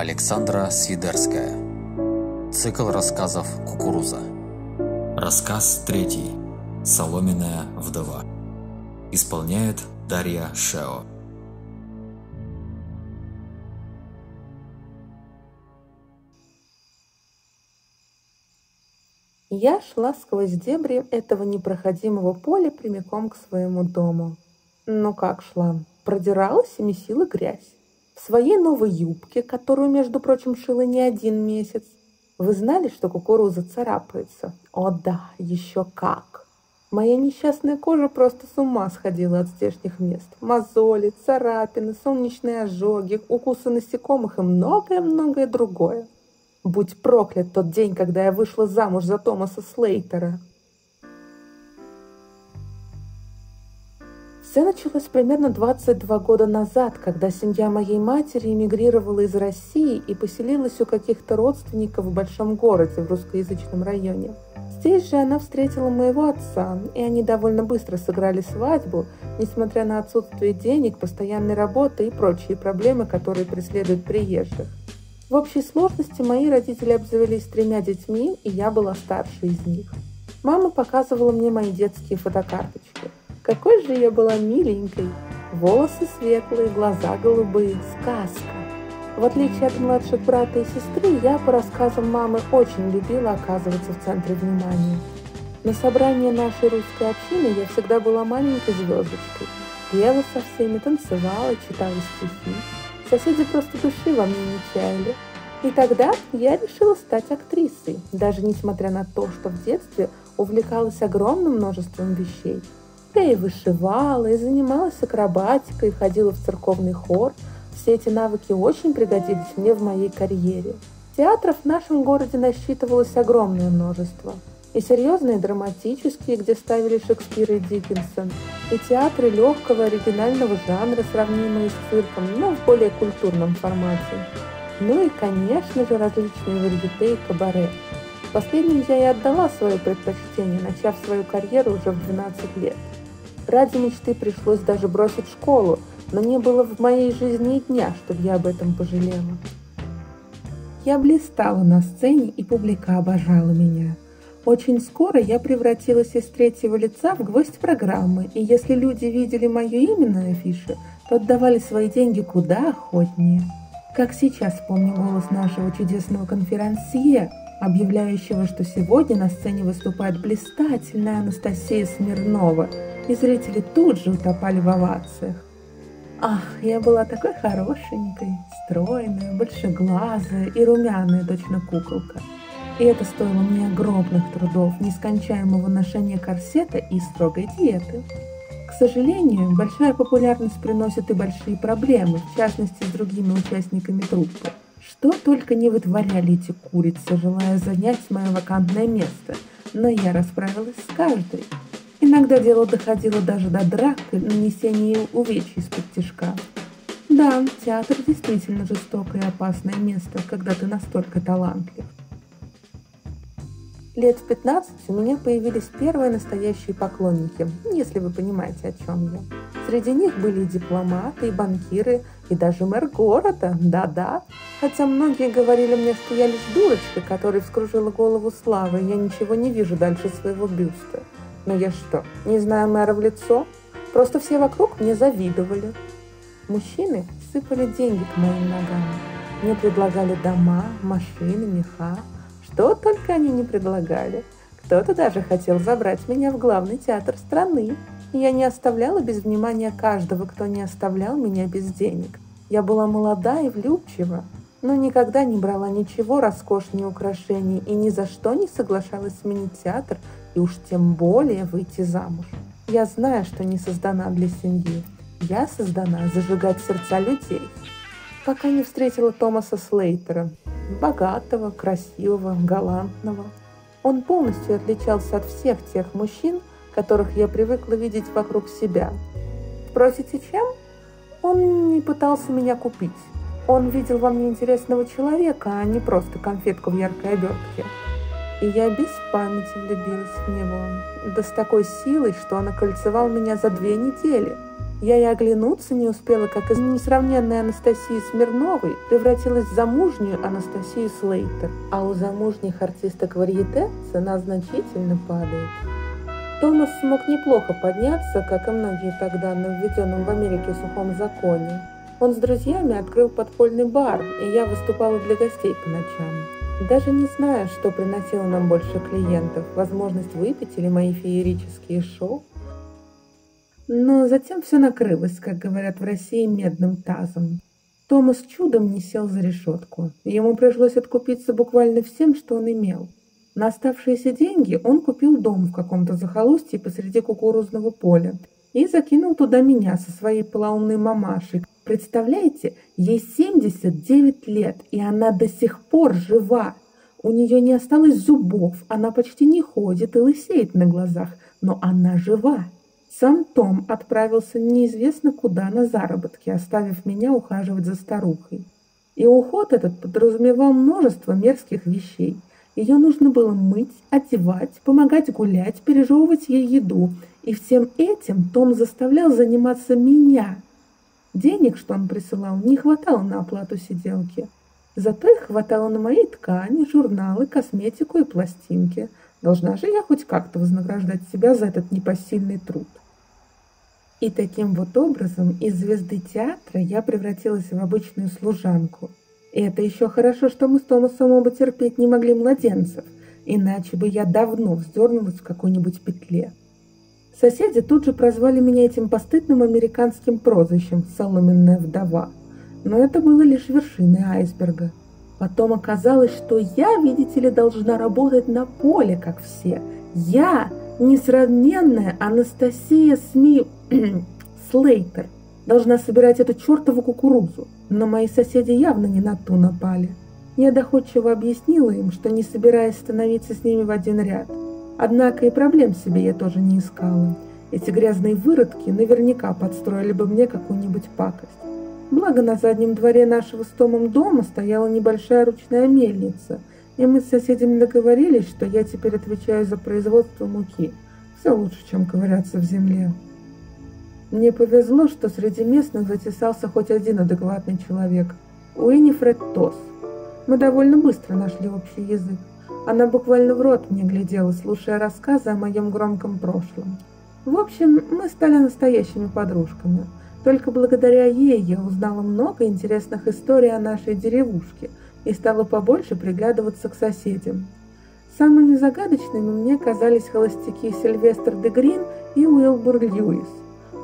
Александра Свидерская. Цикл рассказов «Кукуруза». Рассказ третий. Соломенная вдова. Исполняет Дарья Шео. Я шла сквозь дебри этого непроходимого поля прямиком к своему дому. Ну как шла? Продиралась и месила грязь. Своей новой юбке, которую, между прочим, шила не один месяц. Вы знали, что кукуруза царапается? О да, еще как! Моя несчастная кожа просто с ума сходила от здешних мест. Мозоли, царапины, солнечные ожоги, укусы насекомых и многое-многое другое. Будь проклят тот день, когда я вышла замуж за Томаса Слейтера. Все началось примерно 22 года назад, когда семья моей матери эмигрировала из России и поселилась у каких-то родственников в большом городе в русскоязычном районе. Здесь же она встретила моего отца, и они довольно быстро сыграли свадьбу, несмотря на отсутствие денег, постоянной работы и прочие проблемы, которые преследуют приезжих. В общей сложности мои родители обзавелись тремя детьми, и я была старшей из них. Мама показывала мне мои детские фотокарточки. Какой же я была миленькой! Волосы светлые, глаза голубые, сказка. В отличие от младших брата и сестры, я, по рассказам мамы, очень любила оказываться в центре внимания. На собрании нашей русской общины я всегда была маленькой звездочкой. Пела со всеми, танцевала, читала стихи. Соседи просто души во мне не чаяли. И тогда я решила стать актрисой, даже несмотря на то, что в детстве увлекалась огромным множеством вещей. Я и вышивала, и занималась акробатикой, и ходила в церковный хор. Все эти навыки очень пригодились мне в моей карьере. Театров в нашем городе насчитывалось огромное множество – и серьезные драматические, где ставили Шекспира и Диккенсон, и театры легкого оригинального жанра, сравнимые с цирком, но в более культурном формате. Ну и, конечно же, различные варьете и кабаре. Последним я и отдала свое предпочтение, начав свою карьеру уже в 12 лет. Ради мечты пришлось даже бросить школу, но не было в моей жизни и дня, чтобы я об этом пожалела. Я блистала на сцене, и публика обожала меня – очень скоро я превратилась из третьего лица в гвоздь программы, и если люди видели мое имя на афише, то отдавали свои деньги куда охотнее. Как сейчас помню голос нашего чудесного конферансье, объявляющего, что сегодня на сцене выступает блистательная Анастасия Смирнова, и зрители тут же утопали в овациях. Ах, я была такой хорошенькой, стройная, большеглазая и румяная, точно куколка – и это стоило мне огромных трудов, нескончаемого ношения корсета и строгой диеты. К сожалению, большая популярность приносит и большие проблемы, в частности с другими участниками труппы. Что только не вытворяли эти курицы, желая занять мое вакантное место, но я расправилась с каждой. Иногда дело доходило даже до драк и нанесения увечий из-под тяжка. Да, театр действительно жестокое и опасное место, когда ты настолько талантлив. Лет в 15 у меня появились первые настоящие поклонники, если вы понимаете, о чем я. Среди них были и дипломаты, и банкиры, и даже мэр города, да-да. Хотя многие говорили мне, что я лишь дурочка, которой вскружила голову славы, и я ничего не вижу дальше своего бюста. Но я что, не знаю мэра в лицо? Просто все вокруг мне завидовали. Мужчины сыпали деньги к моим ногам. Мне предлагали дома, машины, меха. Что только они не предлагали. Кто-то даже хотел забрать меня в главный театр страны. И я не оставляла без внимания каждого, кто не оставлял меня без денег. Я была молода и влюбчива, но никогда не брала ничего роскошнее украшений и ни за что не соглашалась сменить театр и уж тем более выйти замуж. Я знаю, что не создана для семьи. Я создана зажигать сердца людей. Пока не встретила Томаса Слейтера, богатого, красивого, галантного. Он полностью отличался от всех тех мужчин, которых я привыкла видеть вокруг себя. Спросите, чем? Он не пытался меня купить. Он видел во мне интересного человека, а не просто конфетку в яркой обертке. И я без памяти влюбилась в него. Да с такой силой, что он окольцевал меня за две недели. Я и оглянуться не успела, как из несравненной Анастасии Смирновой превратилась в замужнюю Анастасию Слейтер, а у замужних артисток варьете цена значительно падает. Томас смог неплохо подняться, как и многие тогда на введенном в Америке сухом законе. Он с друзьями открыл подпольный бар, и я выступала для гостей по ночам. Даже не знаю, что приносило нам больше клиентов, возможность выпить или мои феерические шоу. Но затем все накрылось, как говорят в России, медным тазом. Томас чудом не сел за решетку. Ему пришлось откупиться буквально всем, что он имел. На оставшиеся деньги он купил дом в каком-то захолустье посреди кукурузного поля и закинул туда меня со своей полоумной мамашей. Представляете, ей 79 лет, и она до сих пор жива. У нее не осталось зубов, она почти не ходит и лысеет на глазах, но она жива. Сам Том отправился неизвестно куда на заработки, оставив меня ухаживать за старухой. И уход этот подразумевал множество мерзких вещей. Ее нужно было мыть, одевать, помогать гулять, пережевывать ей еду. И всем этим Том заставлял заниматься меня. Денег, что он присылал, не хватало на оплату сиделки. Зато их хватало на мои ткани, журналы, косметику и пластинки. Должна же я хоть как-то вознаграждать себя за этот непосильный труд. И таким вот образом из звезды театра я превратилась в обычную служанку. И это еще хорошо, что мы с Томасом оба терпеть не могли младенцев, иначе бы я давно вздернулась в какой-нибудь петле. Соседи тут же прозвали меня этим постыдным американским прозвищем «соломенная вдова». Но это было лишь вершиной айсберга. Потом оказалось, что я, видите ли, должна работать на поле, как все. Я несравненная Анастасия Сми... Слейтер должна собирать эту чертову кукурузу, но мои соседи явно не на ту напали. Я доходчиво объяснила им, что не собираюсь становиться с ними в один ряд. Однако и проблем себе я тоже не искала. Эти грязные выродки наверняка подстроили бы мне какую-нибудь пакость. Благо на заднем дворе нашего с Томом дома стояла небольшая ручная мельница, и мы с соседями договорились, что я теперь отвечаю за производство муки. Все лучше, чем ковыряться в земле. Мне повезло, что среди местных затесался хоть один адекватный человек – Уинифред Тос. Мы довольно быстро нашли общий язык. Она буквально в рот мне глядела, слушая рассказы о моем громком прошлом. В общем, мы стали настоящими подружками. Только благодаря ей я узнала много интересных историй о нашей деревушке и стала побольше приглядываться к соседям. Самыми загадочными мне казались холостяки Сильвестр де Грин и Уилбур Льюис.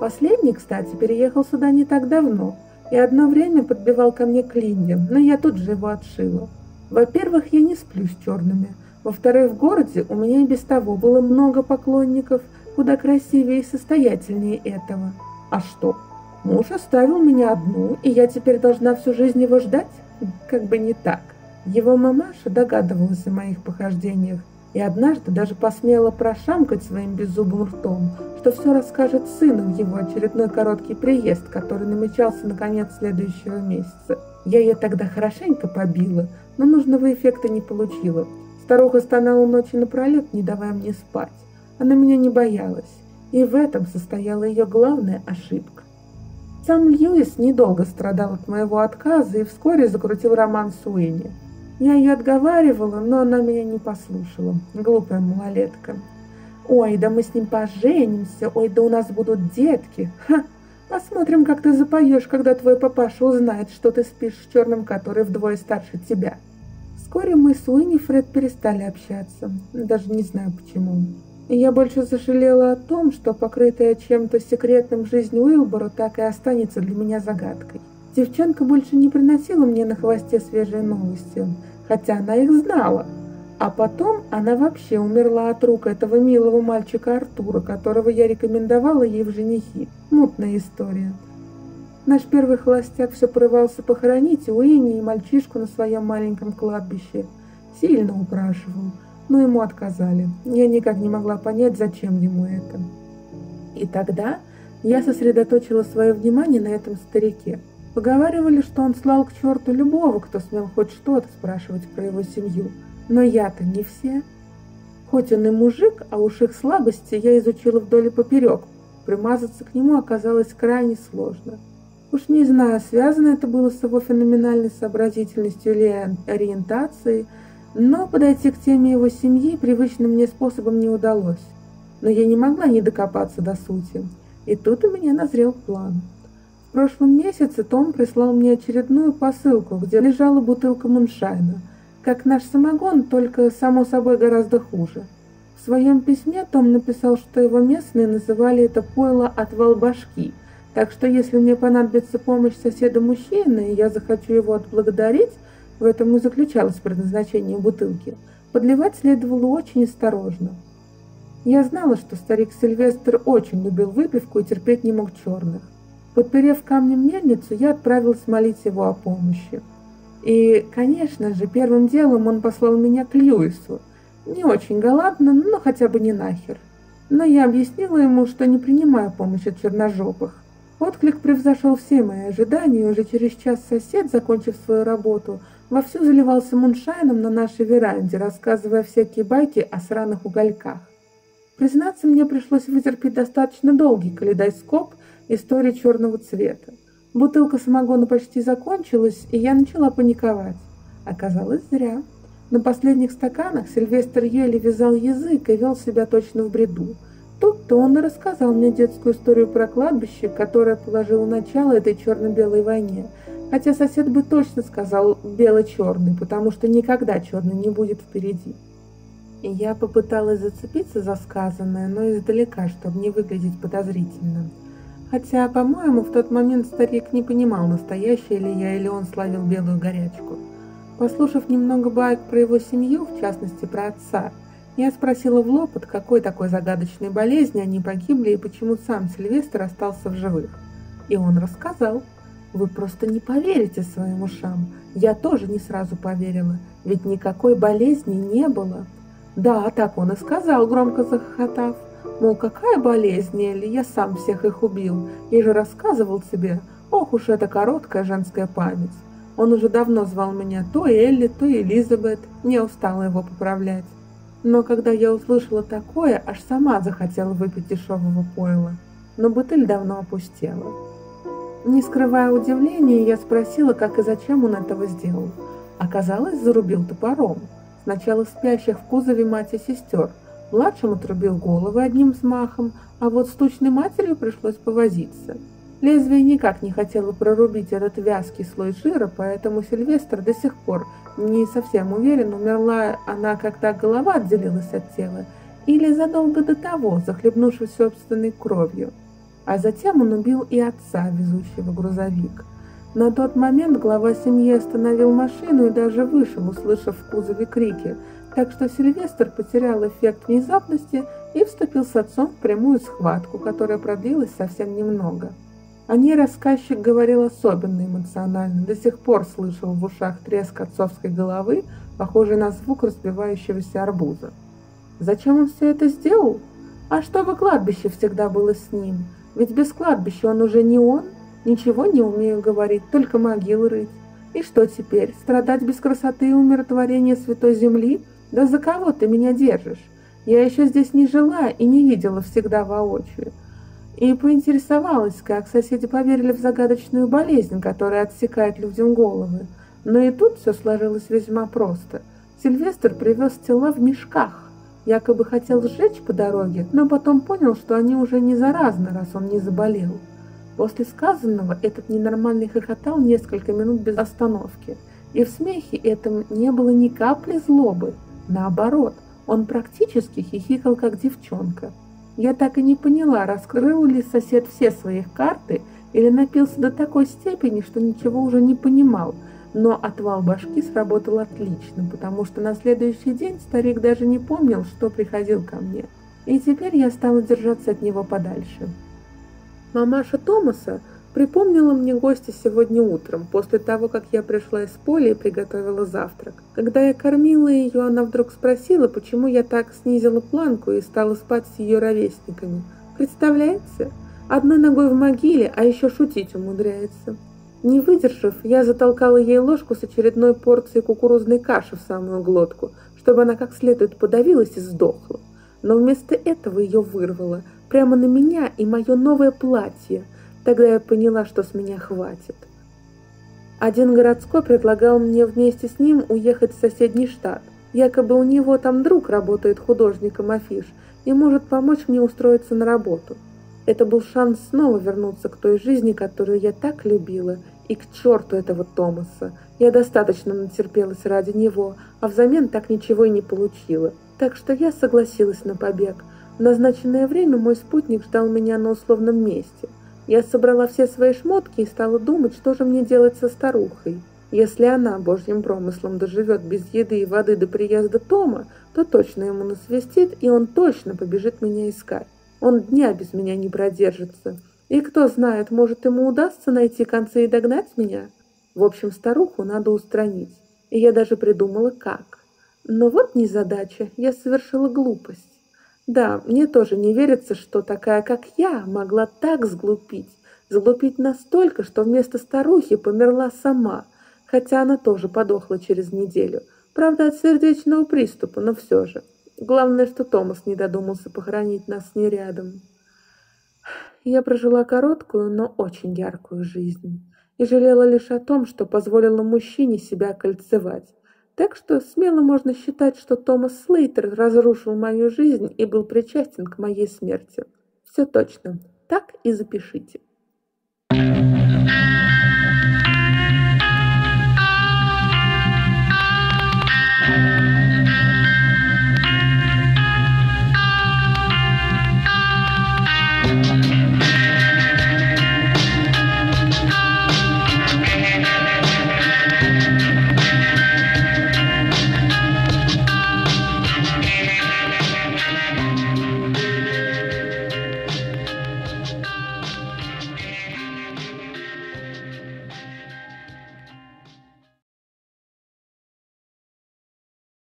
Последний, кстати, переехал сюда не так давно и одно время подбивал ко мне клинья, но я тут же его отшила. Во-первых, я не сплю с черными. Во-вторых, в городе у меня и без того было много поклонников, куда красивее и состоятельнее этого. А что? Муж оставил меня одну, и я теперь должна всю жизнь его ждать? Как бы не так. Его мамаша догадывалась о моих похождениях и однажды даже посмела прошамкать своим беззубым ртом, что все расскажет сыну в его очередной короткий приезд, который намечался на конец следующего месяца. Я ее тогда хорошенько побила, но нужного эффекта не получила. Старуха стонала ночи напролет, не давая мне спать. Она меня не боялась, и в этом состояла ее главная ошибка. Сам Льюис недолго страдал от моего отказа и вскоре закрутил роман с Уинни. Я ее отговаривала, но она меня не послушала. Глупая малолетка. Ой, да мы с ним поженимся, ой, да у нас будут детки. Ха! Посмотрим, как ты запоешь, когда твой папаша узнает, что ты спишь с черным, который вдвое старше тебя. Вскоре мы с Уинифред перестали общаться. Даже не знаю почему. Я больше сожалела о том, что покрытая чем-то секретным жизнь Уилбора так и останется для меня загадкой. Девчонка больше не приносила мне на хвосте свежие новости, хотя она их знала. А потом она вообще умерла от рук этого милого мальчика Артура, которого я рекомендовала ей в женихи. Мутная история. Наш первый холостяк все порывался похоронить Уинни и мальчишку на своем маленьком кладбище. Сильно упрашивал, но ему отказали. Я никак не могла понять, зачем ему это. И тогда я сосредоточила свое внимание на этом старике – Поговаривали, что он слал к черту любого, кто смел хоть что-то спрашивать про его семью. Но я-то не все. Хоть он и мужик, а уж их слабости я изучила вдоль и поперек. примазаться к нему оказалось крайне сложно. Уж не знаю, связано это было с его феноменальной сообразительностью или ориентацией, но подойти к теме его семьи привычным мне способом не удалось. Но я не могла не докопаться до сути. И тут у меня назрел план. Прошлом месяце Том прислал мне очередную посылку, где лежала бутылка муншайна. Как наш самогон, только, само собой, гораздо хуже. В своем письме Том написал, что его местные называли это пойло «отвал башки», так что если мне понадобится помощь соседа-мужчины, и я захочу его отблагодарить, в этом и заключалось предназначение бутылки, подливать следовало очень осторожно. Я знала, что старик Сильвестр очень любил выпивку и терпеть не мог черных. Подперев камнем мельницу, я отправилась молить его о помощи. И, конечно же, первым делом он послал меня к Льюису – не очень галантно, но хотя бы не нахер. Но я объяснила ему, что не принимаю помощь от черножопых. Отклик превзошел все мои ожидания, и уже через час сосед, закончив свою работу, вовсю заливался муншайном на нашей веранде, рассказывая всякие байки о сраных угольках. Признаться, мне пришлось вытерпеть достаточно долгий калейдоскоп истории черного цвета. Бутылка самогона почти закончилась, и я начала паниковать. Оказалось, зря. На последних стаканах Сильвестр еле вязал язык и вел себя точно в бреду. Тут-то он и рассказал мне детскую историю про кладбище, которое положило начало этой черно-белой войне. Хотя сосед бы точно сказал бело-черный, потому что никогда черный не будет впереди. Я попыталась зацепиться за сказанное, но издалека, чтобы не выглядеть подозрительно. Хотя, по-моему, в тот момент старик не понимал, настоящий ли я или он славил белую горячку. Послушав немного баек про его семью, в частности про отца, я спросила в лоб, от какой такой загадочной болезни они погибли и почему сам Сильвестр остался в живых. И он рассказал. Вы просто не поверите своим ушам. Я тоже не сразу поверила, ведь никакой болезни не было. Да, так он и сказал, громко захохотав. Мол, какая болезнь, или я сам всех их убил. Я же рассказывал тебе. Ох уж эта короткая женская память. Он уже давно звал меня то Элли, то Элизабет, не устала его поправлять. Но когда я услышала такое, аж сама захотела выпить дешевого пойла. Но бутыль давно опустела. Не скрывая удивления, я спросила, как и зачем он этого сделал. Оказалось, зарубил топором. Сначала спящих в кузове мать и сестер. Младшим отрубил головы одним взмахом, а вот с тучной матерью пришлось повозиться. Лезвие никак не хотело прорубить этот вязкий слой жира, поэтому Сильвестр до сих пор не совсем уверен, умерла она, когда голова отделилась от тела, или задолго до того, захлебнувшись собственной кровью. А затем он убил и отца, везущего грузовик. На тот момент глава семьи остановил машину и даже вышел, услышав в кузове крики, так что Сильвестр потерял эффект внезапности и вступил с отцом в прямую схватку, которая продлилась совсем немного. О ней рассказчик говорил особенно эмоционально. До сих пор слышал в ушах треск отцовской головы, похожий на звук разбивающегося арбуза. Зачем он все это сделал? А чтобы кладбище всегда было с ним. Ведь без кладбища он уже не он. Ничего не умею говорить, только могилы рыть. И что теперь, страдать без красоты и умиротворения святой земли? Да за кого ты меня держишь? Я еще здесь не жила и не видела всегда воочию и поинтересовалась, как соседи поверили в загадочную болезнь, которая отсекает людям головы. Но и тут все сложилось весьма просто. Сильвестр привез тела в мешках. Якобы хотел сжечь по дороге, но потом понял, что они уже не заразны, раз он не заболел. После сказанного этот ненормальный хохотал несколько минут без остановки. И в смехе этом не было ни капли злобы. Наоборот, он практически хихикал, как девчонка. Я так и не поняла, раскрыл ли сосед все свои карты или напился до такой степени, что ничего уже не понимал. Но отвал башки сработал отлично, потому что на следующий день старик даже не помнил, что приходил ко мне. И теперь я стала держаться от него подальше. Мамаша Томаса Припомнила мне гостя сегодня утром, после того, как я пришла из поля и приготовила завтрак. Когда я кормила ее, она вдруг спросила, почему я так снизила планку и стала спать с ее ровесниками. Представляете? Одной ногой в могиле, а еще шутить умудряется. Не выдержав, я затолкала ей ложку с очередной порцией кукурузной каши в самую глотку, чтобы она как следует подавилась и сдохла. Но вместо этого ее вырвало – прямо на меня и мое новое платье. Тогда я поняла, что с меня хватит. Один городской предлагал мне вместе с ним уехать в соседний штат. Якобы у него там друг работает художником афиш и может помочь мне устроиться на работу. Это был шанс снова вернуться к той жизни, которую я так любила, и к черту этого Томаса. Я достаточно натерпелась ради него, а взамен так ничего и не получила. Так что я согласилась на побег. В назначенное время мой спутник ждал меня на условном месте. Я собрала все свои шмотки и стала думать, что же мне делать со старухой. Если она божьим промыслом доживет без еды и воды до приезда Тома, то точно ему насвистит, и он точно побежит меня искать. Он дня без меня не продержится. И кто знает, может, ему удастся найти концы и догнать меня? В общем, старуху надо устранить. И я даже придумала, как. Но вот незадача, я совершила глупость. Да, мне тоже не верится, что такая, как я, могла так сглупить. Сглупить настолько, что вместо старухи померла сама, хотя она тоже подохла через неделю. Правда, от сердечного приступа, но все же. Главное, что Томас не додумался похоронить нас с ней рядом. Я прожила короткую, но очень яркую жизнь и жалела лишь о том, что позволила мужчине себя кольцевать. Так что смело можно считать, что Томас Слейтер разрушил мою жизнь и был причастен к моей смерти. Все точно. Так и запишите.